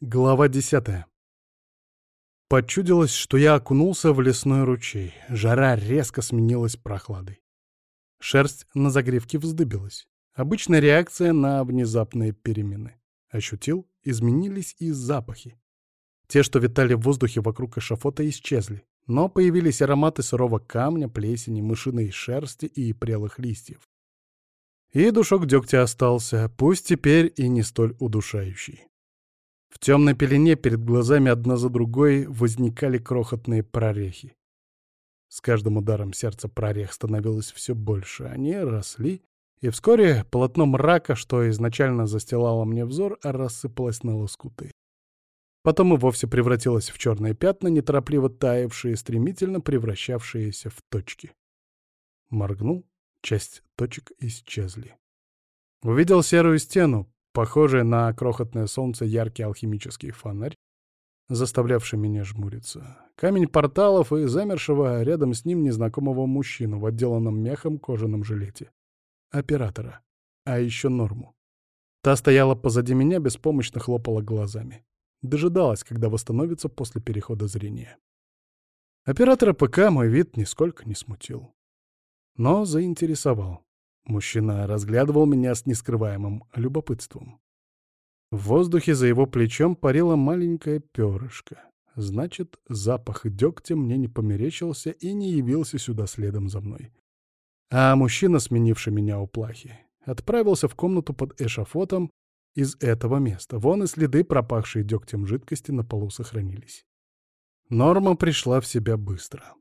Глава десятая. Почудилось, что я окунулся в лесной ручей. Жара резко сменилась прохладой. Шерсть на загривке вздыбилась. Обычная реакция на внезапные перемены. Ощутил, изменились и запахи. Те, что витали в воздухе вокруг эшафота, исчезли. Но появились ароматы сырого камня, плесени, мышиной шерсти и прелых листьев. И душок дегтя остался, пусть теперь и не столь удушающий. В темной пелене перед глазами одна за другой возникали крохотные прорехи. С каждым ударом сердца прорех становилось все больше. Они росли, и вскоре полотно мрака, что изначально застилало мне взор, рассыпалось на лоскуты. Потом и вовсе превратилось в черные пятна, неторопливо таявшие, стремительно превращавшиеся в точки. Моргнул, часть точек исчезли. Увидел серую стену, Похожий на крохотное солнце яркий алхимический фонарь, заставлявший меня жмуриться. Камень порталов и замершего рядом с ним незнакомого мужчину в отделанном мехом кожаном жилете. Оператора. А еще норму. Та стояла позади меня, беспомощно хлопала глазами. Дожидалась, когда восстановится после перехода зрения. Оператора ПК мой вид нисколько не смутил. Но заинтересовал. Мужчина разглядывал меня с нескрываемым любопытством. В воздухе за его плечом парило маленькое перышко. Значит, запах дегтя мне не померещился и не явился сюда следом за мной. А мужчина, сменивший меня у плахи, отправился в комнату под эшафотом из этого места. Вон и следы, пропахшие дегтем жидкости, на полу сохранились. Норма пришла в себя быстро.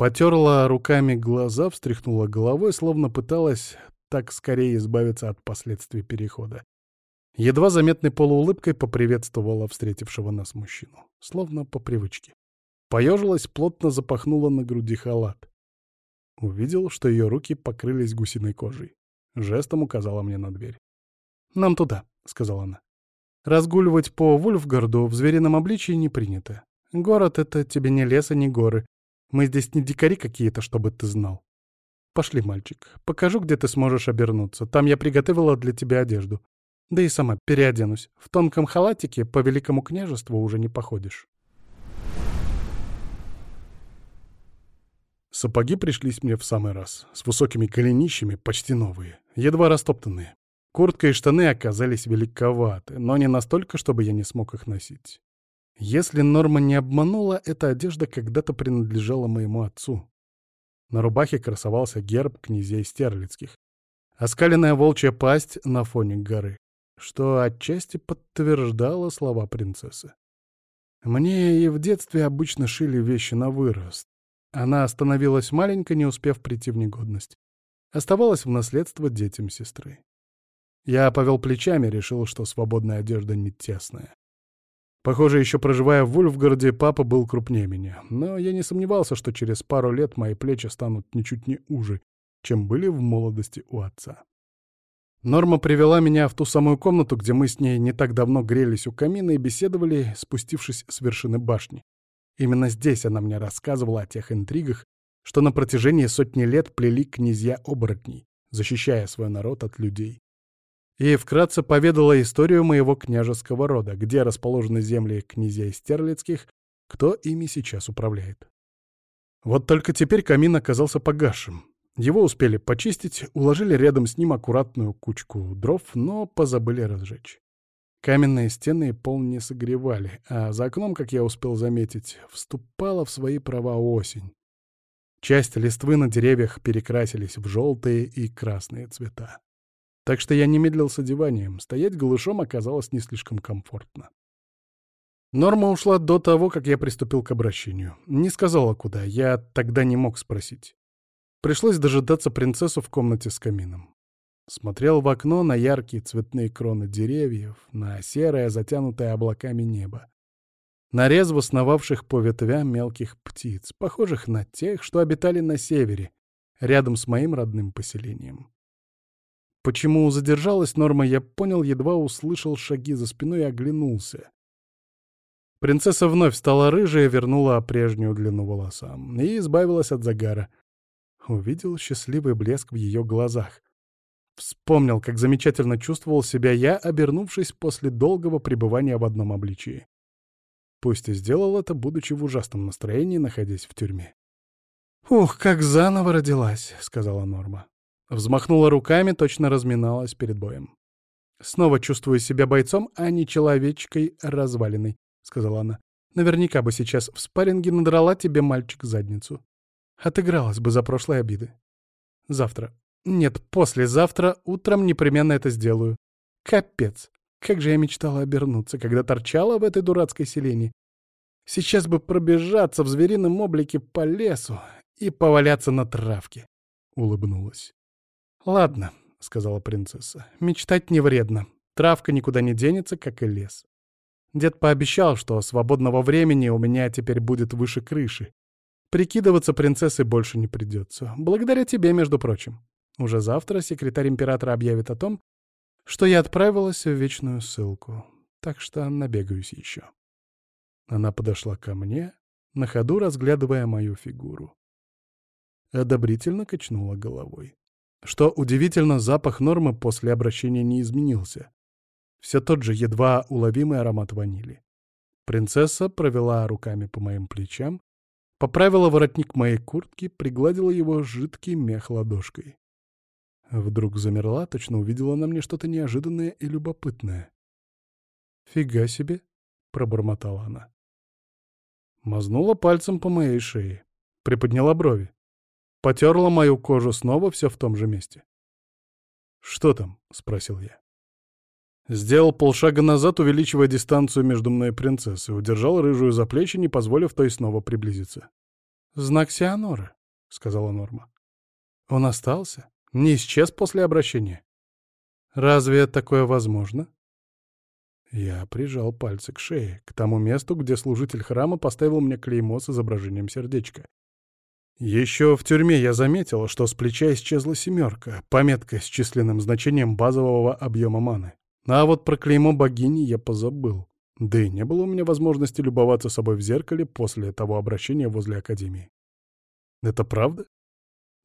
Потерла руками глаза, встряхнула головой, словно пыталась так скорее избавиться от последствий перехода. Едва заметной полуулыбкой поприветствовала встретившего нас мужчину, словно по привычке. Поежилась, плотно запахнула на груди халат. Увидел, что ее руки покрылись гусиной кожей. Жестом указала мне на дверь. «Нам туда», — сказала она. «Разгуливать по Вульфгарду в зверином обличии не принято. Город — это тебе не лес и не горы. Мы здесь не дикари какие-то, чтобы ты знал. Пошли, мальчик, покажу, где ты сможешь обернуться. Там я приготовила для тебя одежду. Да и сама переоденусь. В тонком халатике по великому княжеству уже не походишь. Сапоги пришлись мне в самый раз, с высокими коленищами, почти новые, едва растоптанные. Куртка и штаны оказались великоваты, но не настолько, чтобы я не смог их носить. Если Норма не обманула, эта одежда когда-то принадлежала моему отцу. На рубахе красовался герб князей Стерлицких. Оскаленная волчья пасть на фоне горы, что отчасти подтверждало слова принцессы. Мне и в детстве обычно шили вещи на вырост. Она остановилась маленько, не успев прийти в негодность. Оставалась в наследство детям сестры. Я повел плечами, решил, что свободная одежда не тесная. Похоже, еще проживая в Вульфгороде, папа был крупнее меня. Но я не сомневался, что через пару лет мои плечи станут ничуть не уже, чем были в молодости у отца. Норма привела меня в ту самую комнату, где мы с ней не так давно грелись у камина и беседовали, спустившись с вершины башни. Именно здесь она мне рассказывала о тех интригах, что на протяжении сотни лет плели князья-оборотней, защищая свой народ от людей и вкратце поведала историю моего княжеского рода, где расположены земли князей Стерлицких, кто ими сейчас управляет. Вот только теперь камин оказался погасшим. Его успели почистить, уложили рядом с ним аккуратную кучку дров, но позабыли разжечь. Каменные стены и пол не согревали, а за окном, как я успел заметить, вступала в свои права осень. Часть листвы на деревьях перекрасились в желтые и красные цвета. Так что я не медлил с одеванием. Стоять голышом оказалось не слишком комфортно. Норма ушла до того, как я приступил к обращению. Не сказала, куда. Я тогда не мог спросить. Пришлось дожидаться принцессу в комнате с камином. Смотрел в окно на яркие цветные кроны деревьев, на серое, затянутое облаками небо. На резво сновавших по ветвям мелких птиц, похожих на тех, что обитали на севере, рядом с моим родным поселением. Почему задержалась Норма, я понял, едва услышал шаги за спиной и оглянулся. Принцесса вновь стала рыжей, вернула прежнюю длину волосам и избавилась от загара. Увидел счастливый блеск в ее глазах. Вспомнил, как замечательно чувствовал себя я, обернувшись после долгого пребывания в одном обличии. Пусть и сделал это, будучи в ужасном настроении, находясь в тюрьме. «Ух, как заново родилась», — сказала Норма. Взмахнула руками, точно разминалась перед боем. «Снова чувствую себя бойцом, а не человечкой развалиной», — сказала она. «Наверняка бы сейчас в спарринге надрала тебе мальчик задницу. Отыгралась бы за прошлые обиды. Завтра. Нет, послезавтра утром непременно это сделаю. Капец. Как же я мечтала обернуться, когда торчала в этой дурацкой селении. Сейчас бы пробежаться в зверином облике по лесу и поваляться на травке. Улыбнулась. «Ладно», — сказала принцесса, — «мечтать не вредно. Травка никуда не денется, как и лес. Дед пообещал, что свободного времени у меня теперь будет выше крыши. Прикидываться принцессой больше не придется. Благодаря тебе, между прочим. Уже завтра секретарь императора объявит о том, что я отправилась в вечную ссылку. Так что набегаюсь еще. Она подошла ко мне, на ходу разглядывая мою фигуру. Одобрительно качнула головой. Что удивительно, запах нормы после обращения не изменился. Все тот же едва уловимый аромат ванили. Принцесса провела руками по моим плечам, поправила воротник моей куртки, пригладила его жидкий мех ладошкой. Вдруг замерла, точно увидела на мне что-то неожиданное и любопытное. «Фига себе!» — пробормотала она. Мазнула пальцем по моей шее, приподняла брови. Потерла мою кожу снова все в том же месте. «Что там?» — спросил я. Сделал полшага назад, увеличивая дистанцию между мной и принцессой, удержал рыжую за плечи, не позволив той снова приблизиться. «Знак Сианора», — сказала Норма. «Он остался?» Не исчез после обращения? Разве такое возможно? Я прижал пальцы к шее, к тому месту, где служитель храма поставил мне клеймо с изображением сердечка. Еще в тюрьме я заметил, что с плеча исчезла семерка, пометка с численным значением базового объема маны. А вот про клеймо богини я позабыл. Да и не было у меня возможности любоваться собой в зеркале после того обращения возле Академии. Это правда?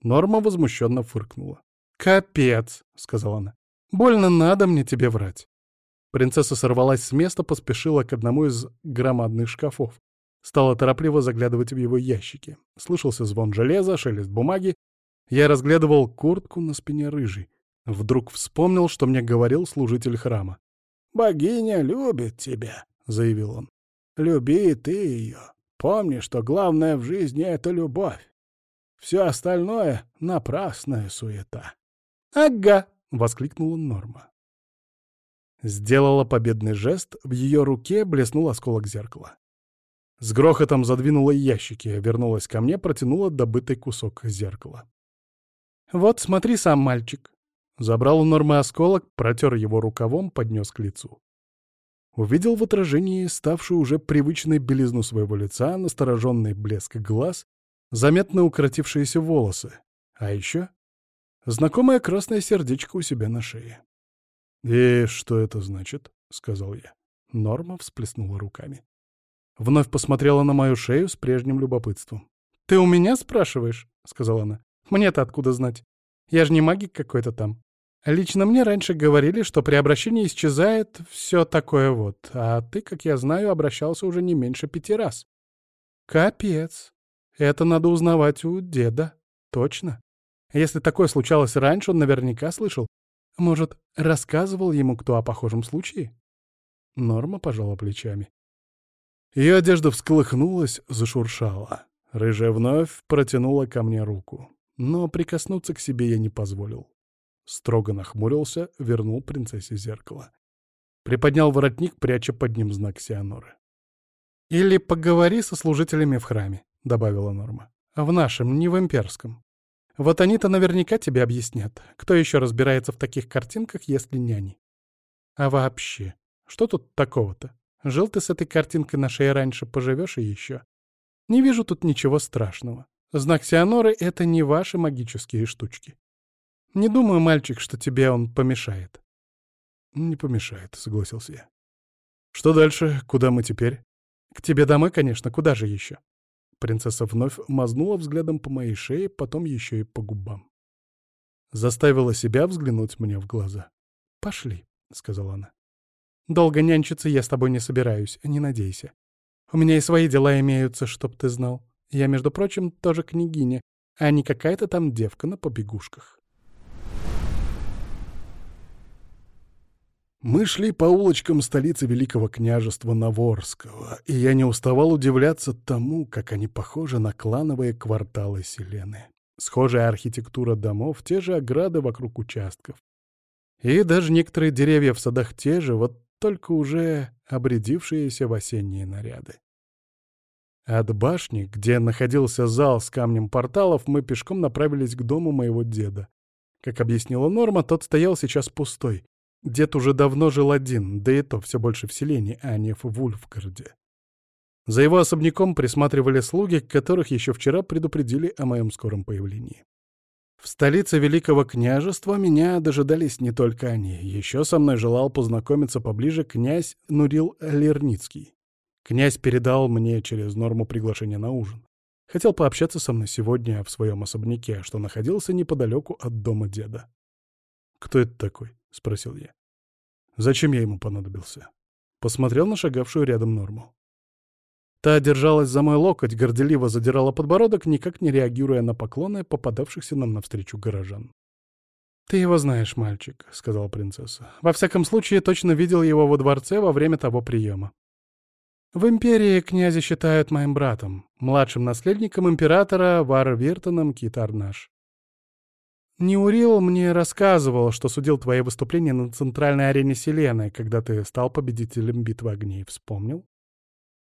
Норма возмущенно фыркнула. «Капец!» — сказала она. «Больно надо мне тебе врать». Принцесса сорвалась с места, поспешила к одному из громадных шкафов. Стала торопливо заглядывать в его ящики. Слышался звон железа, шелест бумаги. Я разглядывал куртку на спине рыжей. Вдруг вспомнил, что мне говорил служитель храма. «Богиня любит тебя», — заявил он. «Люби ты ее. Помни, что главное в жизни — это любовь. Все остальное — напрасная суета. «Ага!» — воскликнула Норма. Сделала победный жест, в ее руке блеснул осколок зеркала. С грохотом задвинула ящики, вернулась ко мне, протянула добытый кусок зеркала. «Вот, смотри сам, мальчик!» Забрал у Нормы осколок, протер его рукавом, поднес к лицу. Увидел в отражении ставшую уже привычной белизну своего лица, настороженный блеск глаз заметно укоротившиеся волосы, а еще знакомое красное сердечко у себя на шее. «И что это значит?» — сказал я. Норма всплеснула руками. Вновь посмотрела на мою шею с прежним любопытством. «Ты у меня спрашиваешь?» — сказала она. «Мне-то откуда знать? Я же не магик какой-то там. Лично мне раньше говорили, что при обращении исчезает все такое вот, а ты, как я знаю, обращался уже не меньше пяти раз. Капец. Это надо узнавать у деда. Точно. Если такое случалось раньше, он наверняка слышал. Может, рассказывал ему кто о похожем случае? Норма пожала плечами. Ее одежда всколыхнулась, зашуршала. Рыжая вновь протянула ко мне руку. Но прикоснуться к себе я не позволил. Строго нахмурился, вернул принцессе зеркало. Приподнял воротник, пряча под ним знак Сианоры. «Или поговори со служителями в храме добавила Норма. «В нашем, не в имперском. Вот они-то наверняка тебе объяснят. Кто еще разбирается в таких картинках, если не они? А вообще, что тут такого-то? Жил ты с этой картинкой на шее раньше, поживешь и еще. Не вижу тут ничего страшного. Знак Сианоры — это не ваши магические штучки. Не думаю, мальчик, что тебе он помешает». «Не помешает», — согласился я. «Что дальше? Куда мы теперь?» «К тебе домой, конечно. Куда же еще?» Принцесса вновь мазнула взглядом по моей шее, потом еще и по губам. Заставила себя взглянуть мне в глаза. «Пошли», — сказала она. «Долго нянчиться я с тобой не собираюсь, не надейся. У меня и свои дела имеются, чтоб ты знал. Я, между прочим, тоже княгиня, а не какая-то там девка на побегушках». Мы шли по улочкам столицы Великого княжества Наворского, и я не уставал удивляться тому, как они похожи на клановые кварталы Селены. Схожая архитектура домов, те же ограды вокруг участков. И даже некоторые деревья в садах те же, вот только уже обрядившиеся в осенние наряды. От башни, где находился зал с камнем порталов, мы пешком направились к дому моего деда. Как объяснила Норма, тот стоял сейчас пустой. Дед уже давно жил один, да и то все больше в селении, а не в Вульфгарде. За его особняком присматривали слуги, которых еще вчера предупредили о моем скором появлении. В столице Великого княжества меня дожидались не только они. Еще со мной желал познакомиться поближе князь Нурил Лерницкий. Князь передал мне через норму приглашение на ужин. Хотел пообщаться со мной сегодня в своем особняке, что находился неподалеку от дома деда. «Кто это такой?» — спросил я. «Зачем я ему понадобился?» Посмотрел на шагавшую рядом норму. Та держалась за мой локоть, горделиво задирала подбородок, никак не реагируя на поклоны попадавшихся нам навстречу горожан. «Ты его знаешь, мальчик», — сказала принцесса. «Во всяком случае, точно видел его во дворце во время того приема. В империи князя считают моим братом, младшим наследником императора Варвиртоном Китарнаш. Неурил мне рассказывал, что судил твои выступления на центральной арене Селены, когда ты стал победителем битвы огней. Вспомнил?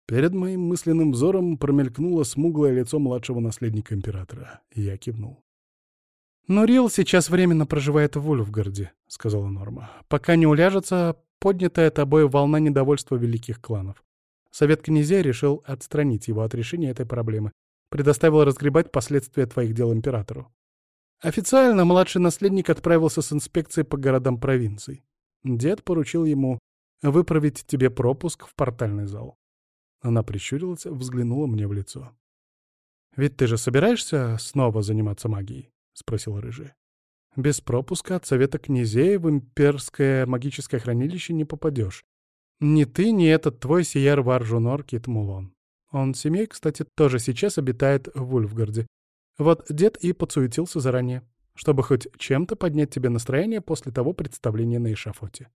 Перед моим мысленным взором промелькнуло смуглое лицо младшего наследника императора. Я кивнул. «Но Рил сейчас временно проживает в Вульфгарде», — сказала Норма. «Пока не уляжется поднятая тобой волна недовольства великих кланов. Совет князей решил отстранить его от решения этой проблемы, предоставил разгребать последствия твоих дел императору. Официально младший наследник отправился с инспекцией по городам провинций. Дед поручил ему выправить тебе пропуск в портальный зал. Она прищурилась, взглянула мне в лицо. «Ведь ты же собираешься снова заниматься магией?» — спросила рыжая. «Без пропуска от Совета князей в имперское магическое хранилище не попадешь. Ни ты, ни этот твой Сиер Варжунор Кит Мулон. Он семей, кстати, тоже сейчас обитает в Вульфгарде. Вот дед и подсуетился заранее, чтобы хоть чем-то поднять тебе настроение после того представления на эшафоте.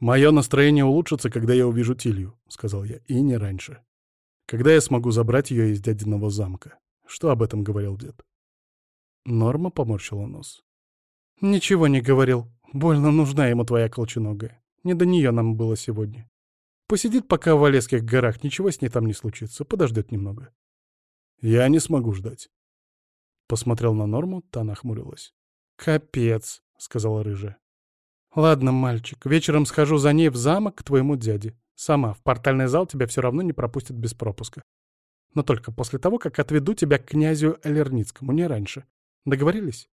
«Мое настроение улучшится, когда я увижу Тилью», — сказал я, — «и не раньше. Когда я смогу забрать ее из дядиного замка? Что об этом говорил дед?» Норма поморщила нос. «Ничего не говорил. Больно нужна ему твоя колченогая. Не до нее нам было сегодня. Посидит пока в Олеских горах, ничего с ней там не случится, подождет немного». «Я не смогу ждать». Посмотрел на Норму, та нахмурилась. «Капец», — сказала рыжая. «Ладно, мальчик, вечером схожу за ней в замок к твоему дяде. Сама, в портальный зал тебя все равно не пропустят без пропуска. Но только после того, как отведу тебя к князю Элерницкому, не раньше. Договорились?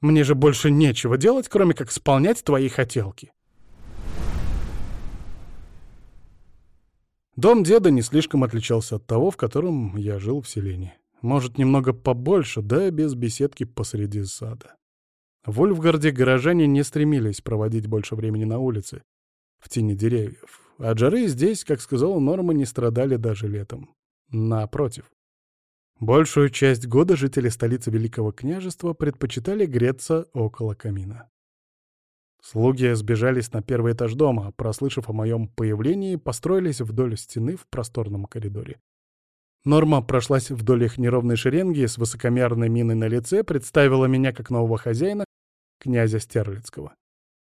Мне же больше нечего делать, кроме как исполнять твои хотелки». Дом деда не слишком отличался от того, в котором я жил в селении. Может, немного побольше, да без беседки посреди сада. В Вольфгарде горожане не стремились проводить больше времени на улице, в тени деревьев. От жары здесь, как сказала Норма, не страдали даже летом. Напротив. Большую часть года жители столицы Великого княжества предпочитали греться около камина. Слуги сбежались на первый этаж дома, прослышав о моем появлении, построились вдоль стены в просторном коридоре. Норма прошлась вдоль их неровной шеренги с высокомерной миной на лице, представила меня как нового хозяина, князя Стерлицкого.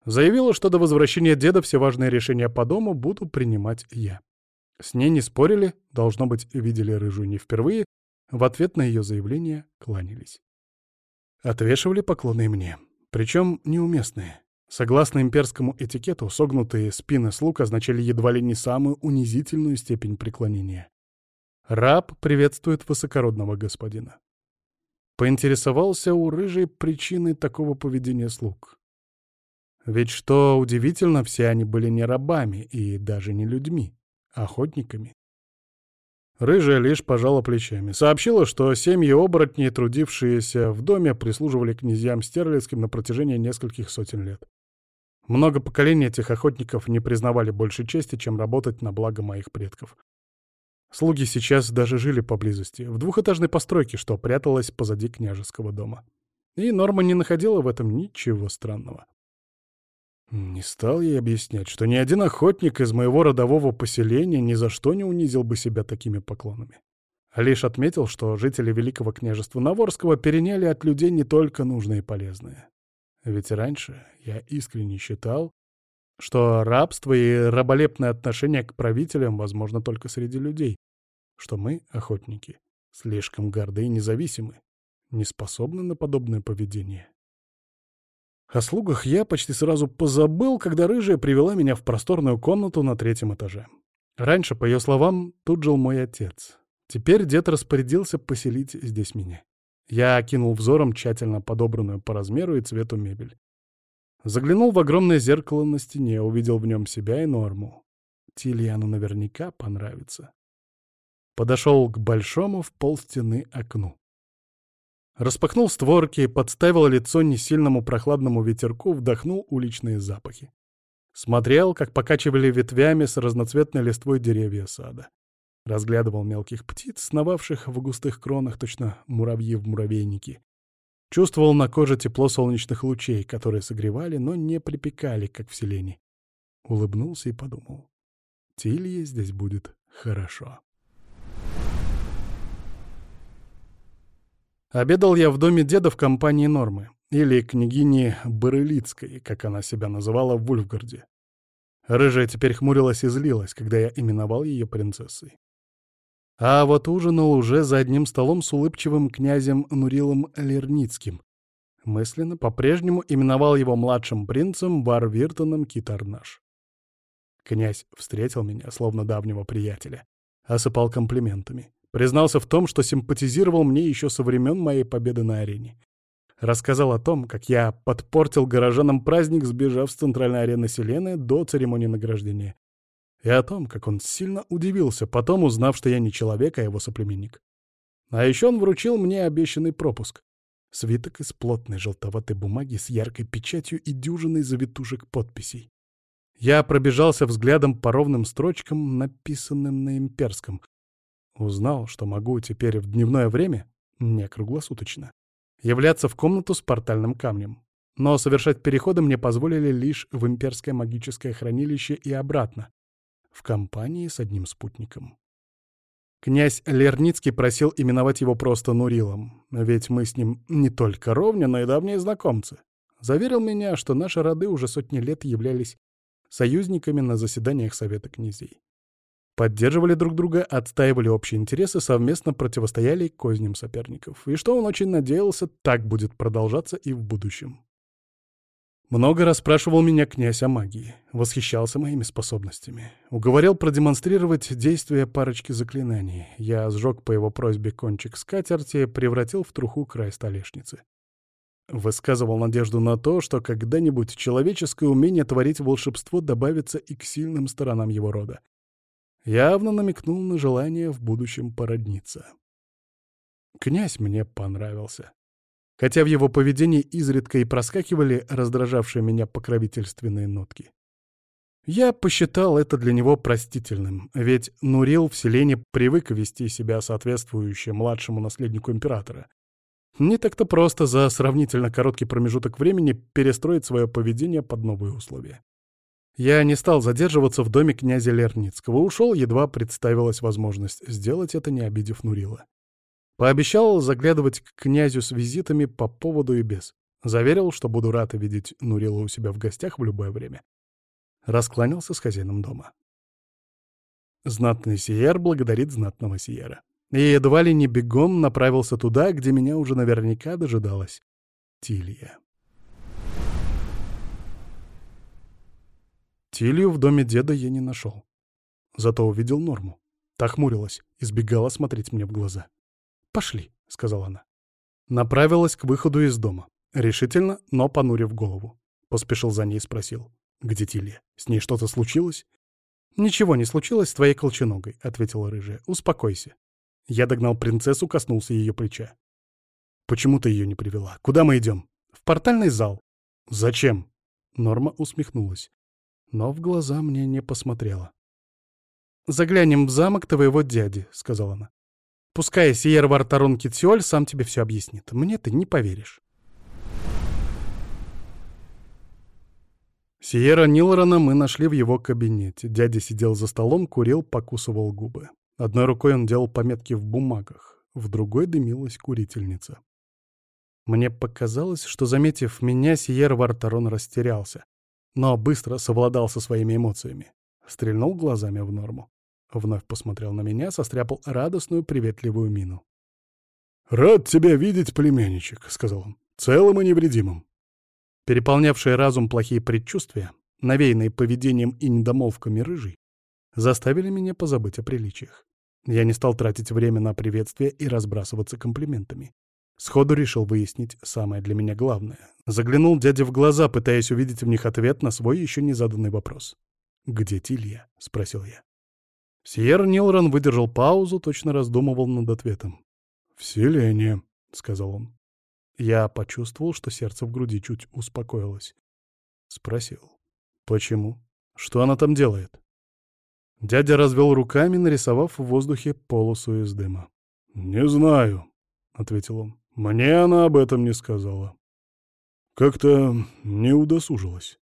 Заявила, что до возвращения деда все важные решения по дому буду принимать я. С ней не спорили, должно быть, видели рыжую не впервые, в ответ на ее заявление кланялись. Отвешивали поклоны мне, причем неуместные. Согласно имперскому этикету, согнутые спины слуг означали едва ли не самую унизительную степень преклонения. Раб приветствует высокородного господина. Поинтересовался у рыжей причины такого поведения слуг. Ведь что удивительно, все они были не рабами и даже не людьми, а охотниками. Рыжая лишь пожала плечами. Сообщила, что семьи оборотней, трудившиеся в доме, прислуживали князьям Стерлицким на протяжении нескольких сотен лет. Много поколений этих охотников не признавали больше чести, чем работать на благо моих предков. Слуги сейчас даже жили поблизости, в двухэтажной постройке, что пряталась позади княжеского дома. И Норма не находила в этом ничего странного. Не стал ей объяснять, что ни один охотник из моего родового поселения ни за что не унизил бы себя такими поклонами. Лишь отметил, что жители Великого княжества Наворского переняли от людей не только нужное и полезное. Ведь раньше я искренне считал, что рабство и раболепное отношение к правителям возможно только среди людей, что мы, охотники, слишком горды и независимы, не способны на подобное поведение. О слугах я почти сразу позабыл, когда рыжая привела меня в просторную комнату на третьем этаже. Раньше, по ее словам, тут жил мой отец. Теперь дед распорядился поселить здесь меня. Я окинул взором тщательно подобранную по размеру и цвету мебель. Заглянул в огромное зеркало на стене, увидел в нем себя и норму. Тильяну наверняка понравится. Подошел к большому в полстены окну. Распахнул створки, подставил лицо несильному прохладному ветерку, вдохнул уличные запахи. Смотрел, как покачивали ветвями с разноцветной листвой деревья сада. Разглядывал мелких птиц, сновавших в густых кронах, точно муравьи в муравейнике. Чувствовал на коже тепло солнечных лучей, которые согревали, но не припекали, как в селении. Улыбнулся и подумал. Тилье здесь будет хорошо. Обедал я в доме деда в компании Нормы, или княгини Барылицкой, как она себя называла в Вульфгарде. Рыжая теперь хмурилась и злилась, когда я именовал ее принцессой. А вот ужинал уже за одним столом с улыбчивым князем Нурилом Лерницким. Мысленно по-прежнему именовал его младшим принцем Варвиртоном Китарнаш. Князь встретил меня, словно давнего приятеля, осыпал комплиментами. Признался в том, что симпатизировал мне еще со времен моей победы на арене. Рассказал о том, как я подпортил горожанам праздник, сбежав с центральной арены Селены до церемонии награждения. И о том, как он сильно удивился, потом узнав, что я не человек, а его соплеменник. А еще он вручил мне обещанный пропуск. Свиток из плотной желтоватой бумаги с яркой печатью и дюжиной завитушек подписей. Я пробежался взглядом по ровным строчкам, написанным на имперском, Узнал, что могу теперь в дневное время, не круглосуточно, являться в комнату с портальным камнем. Но совершать переходы мне позволили лишь в имперское магическое хранилище и обратно, в компании с одним спутником. Князь Лерницкий просил именовать его просто Нурилом, ведь мы с ним не только ровня, но и давние знакомцы. Заверил меня, что наши роды уже сотни лет являлись союзниками на заседаниях Совета князей поддерживали друг друга, отстаивали общие интересы, совместно противостояли козням соперников. И что он очень надеялся, так будет продолжаться и в будущем. Много раз спрашивал меня князь о магии, восхищался моими способностями. Уговорил продемонстрировать действия парочки заклинаний. Я сжег по его просьбе кончик скатерти, превратил в труху край столешницы. Высказывал надежду на то, что когда-нибудь человеческое умение творить волшебство добавится и к сильным сторонам его рода явно намекнул на желание в будущем породниться. Князь мне понравился. Хотя в его поведении изредка и проскакивали раздражавшие меня покровительственные нотки. Я посчитал это для него простительным, ведь Нурил в селении привык вести себя соответствующе младшему наследнику императора. Не так-то просто за сравнительно короткий промежуток времени перестроить свое поведение под новые условия. Я не стал задерживаться в доме князя Лерницкого, ушел, едва представилась возможность сделать это, не обидев Нурила. Пообещал заглядывать к князю с визитами по поводу и без. Заверил, что буду рад видеть Нурила у себя в гостях в любое время. Раскланялся с хозяином дома. Знатный Сиер благодарит знатного Сиера. И едва ли не бегом направился туда, где меня уже наверняка дожидалась Тилья. Тилью в доме деда я не нашел. Зато увидел Норму. Та хмурилась, избегала смотреть мне в глаза. «Пошли», — сказала она. Направилась к выходу из дома. Решительно, но понурив голову. Поспешил за ней и спросил. «Где Тилья? С ней что-то случилось?» «Ничего не случилось с твоей колченогой», — ответила рыжая. «Успокойся». Я догнал принцессу, коснулся ее плеча. «Почему ты ее не привела? Куда мы идем?» «В портальный зал». «Зачем?» Норма усмехнулась, но в глаза мне не посмотрела. «Заглянем в замок твоего дяди», — сказала она. «Пускай Сиер Вартарун Китсиоль сам тебе все объяснит. Мне ты не поверишь». Сиера Нилрона мы нашли в его кабинете. Дядя сидел за столом, курил, покусывал губы. Одной рукой он делал пометки в бумагах, в другой дымилась курительница. Мне показалось, что, заметив меня, Сиер Вартарон растерялся, но быстро совладал со своими эмоциями. Стрельнул глазами в норму. Вновь посмотрел на меня, состряпал радостную, приветливую мину. «Рад тебя видеть, племянничек», — сказал он, — «целым и невредимым. Переполнявшие разум плохие предчувствия, навеянные поведением и недомолвками рыжий, заставили меня позабыть о приличиях. Я не стал тратить время на приветствие и разбрасываться комплиментами. Сходу решил выяснить самое для меня главное. Заглянул дяде в глаза, пытаясь увидеть в них ответ на свой еще не заданный вопрос. «Где Тилья?» — спросил я. Сьер Нилрон выдержал паузу, точно раздумывал над ответом. «Вселение», — сказал он. Я почувствовал, что сердце в груди чуть успокоилось. Спросил. «Почему? Что она там делает?» Дядя развел руками, нарисовав в воздухе полосу из дыма. «Не знаю», — ответил он. «Мне она об этом не сказала. Как-то не удосужилась».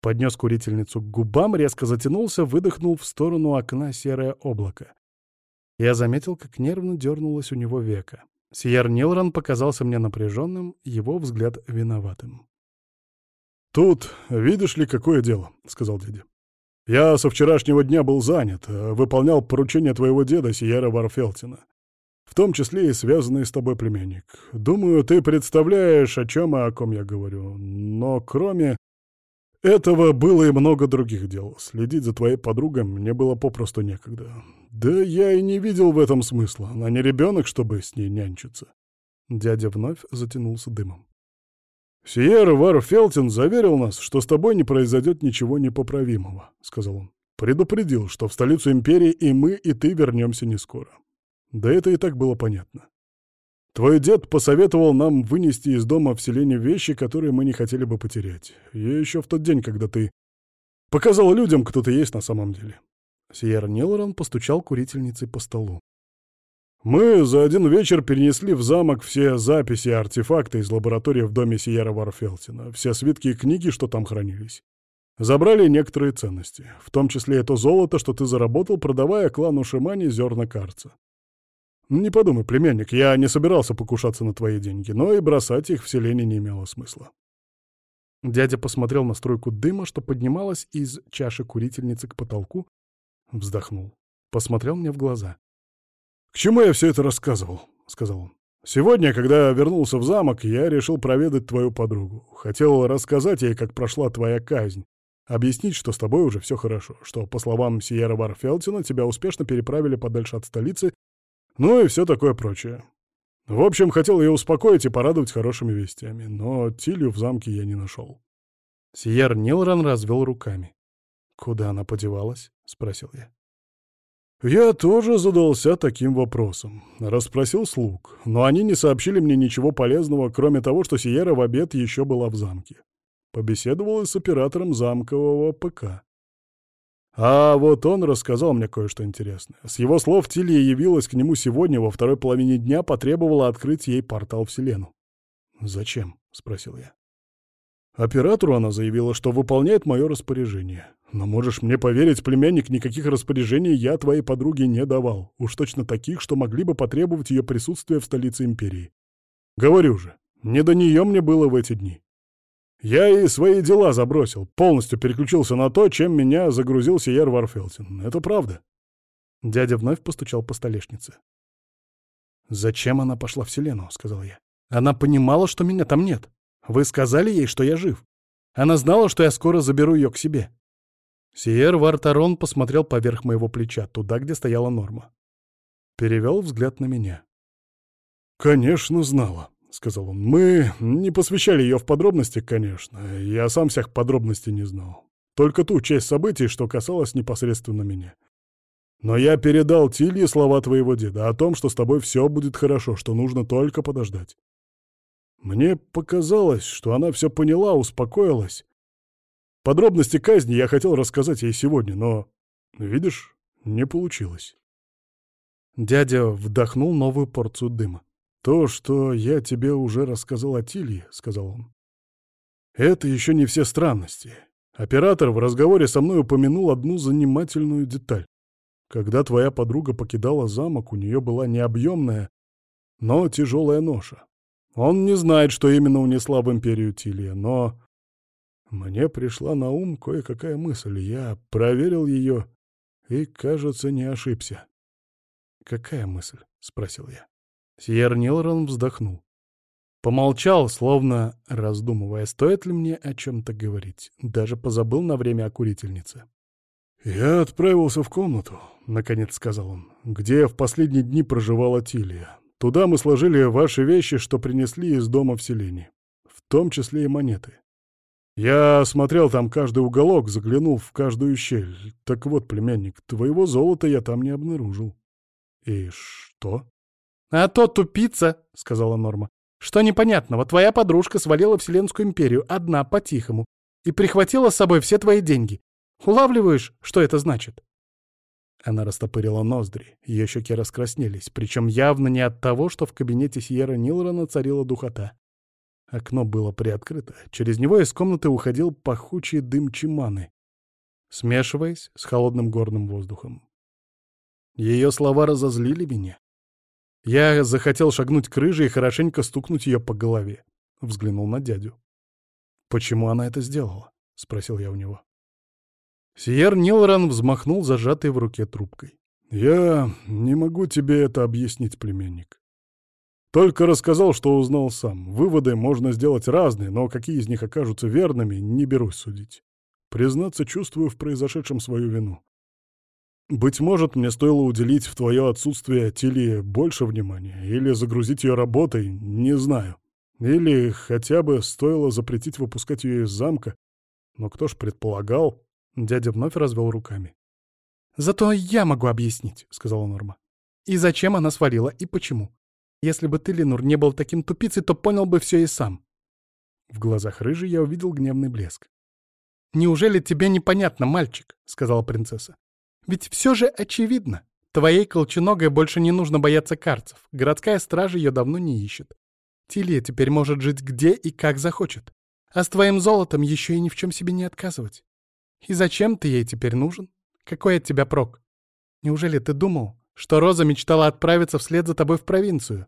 Поднес курительницу к губам, резко затянулся, выдохнул в сторону окна серое облако. Я заметил, как нервно дернулось у него века. Сиер Нилран показался мне напряженным, его взгляд виноватым. «Тут, видишь ли, какое дело», — сказал дядя. «Я со вчерашнего дня был занят, э, выполнял поручение твоего деда Сиера Варфелтина, в том числе и связанный с тобой племянник. Думаю, ты представляешь, о чем и о ком я говорю. Но кроме этого было и много других дел. Следить за твоей подругой мне было попросту некогда. Да я и не видел в этом смысла. Она не ребенок, чтобы с ней нянчиться. Дядя вновь затянулся дымом. «Сиер Варфелтин заверил нас, что с тобой не произойдет ничего непоправимого», — сказал он. «Предупредил, что в столицу империи и мы, и ты вернемся не скоро. Да это и так было понятно. Твой дед посоветовал нам вынести из дома в селение вещи, которые мы не хотели бы потерять. И еще в тот день, когда ты показал людям, кто ты есть на самом деле. Сиер Нилрон постучал курительницей по столу. Мы за один вечер перенесли в замок все записи и артефакты из лаборатории в доме Сиера Варфелтина, все свитки и книги, что там хранились. Забрали некоторые ценности, в том числе это золото, что ты заработал, продавая клану Шимани зерна карца. Не подумай, племянник, я не собирался покушаться на твои деньги, но и бросать их в селение не имело смысла. Дядя посмотрел на струйку дыма, что поднималась из чаши курительницы к потолку, вздохнул, посмотрел мне в глаза. «К чему я все это рассказывал?» — сказал он. «Сегодня, когда вернулся в замок, я решил проведать твою подругу. Хотел рассказать ей, как прошла твоя казнь, объяснить, что с тобой уже все хорошо, что, по словам Сиера Варфелтина, тебя успешно переправили подальше от столицы ну и все такое прочее. В общем, хотел ее успокоить и порадовать хорошими вестями, но Тилью в замке я не нашел. Сиер Нилран развел руками. «Куда она подевалась?» — спросил я. Я тоже задался таким вопросом. Расспросил слуг, но они не сообщили мне ничего полезного, кроме того, что Сиера в обед еще была в замке. Побеседовал с оператором замкового ПК. А вот он рассказал мне кое-что интересное. С его слов, Тилья явилась к нему сегодня во второй половине дня, потребовала открыть ей портал в Вселенную. «Зачем?» — спросил я. Оператору она заявила, что выполняет мое распоряжение. Но можешь мне поверить, племянник, никаких распоряжений я твоей подруге не давал. Уж точно таких, что могли бы потребовать ее присутствия в столице империи. Говорю же, не до нее мне было в эти дни. Я и свои дела забросил, полностью переключился на то, чем меня загрузил Сиер Варфелтин. Это правда. Дядя вновь постучал по столешнице. «Зачем она пошла в Селену?» — сказал я. «Она понимала, что меня там нет. Вы сказали ей, что я жив. Она знала, что я скоро заберу ее к себе». Сиер Вартарон посмотрел поверх моего плеча, туда, где стояла Норма. Перевел взгляд на меня. «Конечно, знала», — сказал он. «Мы не посвящали ее в подробности, конечно. Я сам всех подробностей не знал. только ту часть событий, что касалась непосредственно меня. Но я передал Тилье слова твоего деда о том, что с тобой все будет хорошо, что нужно только подождать. Мне показалось, что она все поняла, успокоилась. Подробности казни я хотел рассказать ей сегодня, но, видишь, не получилось. Дядя вдохнул новую порцию дыма. «То, что я тебе уже рассказал о Тилье», — сказал он. «Это еще не все странности. Оператор в разговоре со мной упомянул одну занимательную деталь. Когда твоя подруга покидала замок, у нее была необъемная, но тяжелая ноша. Он не знает, что именно унесла в империю Тилия, но... Мне пришла на ум кое-какая мысль. Я проверил ее и, кажется, не ошибся. «Какая мысль?» — спросил я. Сьер Нилрон вздохнул. Помолчал, словно раздумывая, стоит ли мне о чем-то говорить. Даже позабыл на время о курительнице. «Я отправился в комнату», — наконец сказал он, — «где в последние дни проживала Тилия. Туда мы сложили ваши вещи, что принесли из дома в селении, в том числе и монеты. Я осмотрел там каждый уголок, заглянул в каждую щель. Так вот, племянник, твоего золота я там не обнаружил. «И что?» «А то тупица», — сказала Норма. «Что непонятного, твоя подружка свалила Вселенскую империю одна, по-тихому, и прихватила с собой все твои деньги. Улавливаешь, что это значит?» Она растопырила ноздри, ее щеки раскраснелись, причем явно не от того, что в кабинете Сьерра Нилрона царила духота. Окно было приоткрыто, через него из комнаты уходил пахучий дым чиманы, смешиваясь с холодным горным воздухом. Ее слова разозлили меня. Я захотел шагнуть к рыже и хорошенько стукнуть ее по голове. Взглянул на дядю. «Почему она это сделала?» — спросил я у него. Сиер Нилран взмахнул зажатой в руке трубкой. «Я не могу тебе это объяснить, племянник. Только рассказал, что узнал сам. Выводы можно сделать разные, но какие из них окажутся верными, не берусь судить. Признаться, чувствую в произошедшем свою вину. Быть может, мне стоило уделить в твое отсутствие Тиле больше внимания, или загрузить ее работой, не знаю. Или хотя бы стоило запретить выпускать ее из замка. Но кто ж предполагал? Дядя вновь развел руками. «Зато я могу объяснить», — сказала Норма. «И зачем она свалила, и почему. Если бы ты, Ленур, не был таким тупицей, то понял бы все и сам». В глазах рыжий я увидел гневный блеск. «Неужели тебе непонятно, мальчик?» — сказала принцесса. Ведь все же очевидно. Твоей колченогой больше не нужно бояться карцев. Городская стража ее давно не ищет. Тилия теперь может жить где и как захочет. А с твоим золотом еще и ни в чем себе не отказывать. И зачем ты ей теперь нужен? Какой от тебя прок? Неужели ты думал, что Роза мечтала отправиться вслед за тобой в провинцию?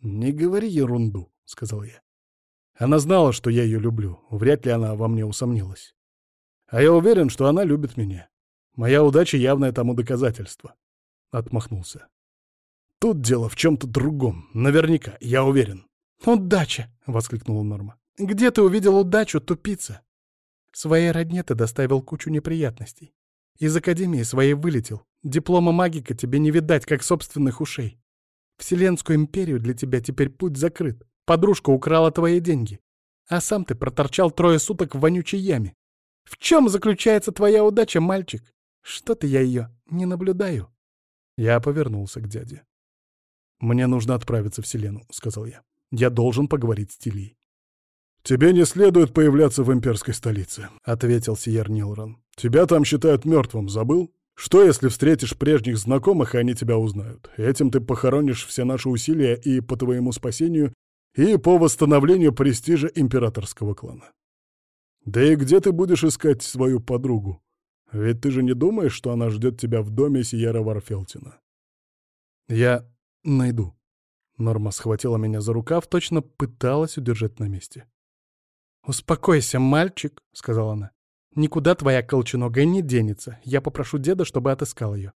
«Не говори ерунду», — сказал я. Она знала, что я ее люблю. Вряд ли она во мне усомнилась. А я уверен, что она любит меня. Моя удача — явное тому доказательство. Отмахнулся. Тут дело в чем-то другом. Наверняка, я уверен. «Удача!» — воскликнула Норма. «Где ты увидел удачу, тупица?» «Своей родне ты доставил кучу неприятностей. Из академии своей вылетел. Диплома магика тебе не видать, как собственных ушей. Вселенскую империю для тебя теперь путь закрыт. Подружка украла твои деньги. А сам ты проторчал трое суток в вонючей яме. В чем заключается твоя удача, мальчик? Что-то я ее не наблюдаю. Я повернулся к дяде. «Мне нужно отправиться в Селену», — сказал я. «Я должен поговорить с Тилией». «Тебе не следует появляться в имперской столице», — ответил Сиер Нилрон. «Тебя там считают мертвым, забыл? Что, если встретишь прежних знакомых, и они тебя узнают? Этим ты похоронишь все наши усилия и по твоему спасению, и по восстановлению престижа императорского клана. Да и где ты будешь искать свою подругу? Ведь ты же не думаешь, что она ждет тебя в доме Сиера Варфелтина? Я найду. Норма схватила меня за рукав, точно пыталась удержать на месте. «Успокойся, мальчик», — сказала она. «Никуда твоя колченогая не денется. Я попрошу деда, чтобы отыскал ее.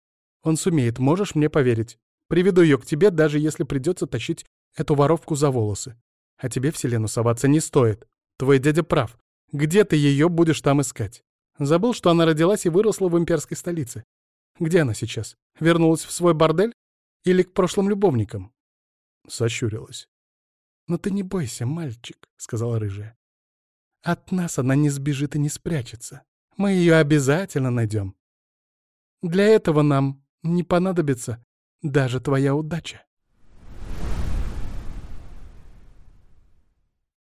Он сумеет, можешь мне поверить. Приведу ее к тебе, даже если придется тащить эту воровку за волосы. А тебе в Селену соваться не стоит. Твой дядя прав. Где ты ее будешь там искать? Забыл, что она родилась и выросла в имперской столице. Где она сейчас? Вернулась в свой бордель? Или к прошлым любовникам?» Сощурилась. «Но ты не бойся, мальчик», — сказала рыжая. «От нас она не сбежит и не спрячется. Мы ее обязательно найдем. Для этого нам не понадобится даже твоя удача.